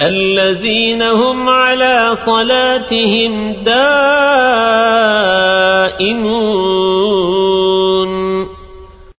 الذين هم على صلاتهم دائمون.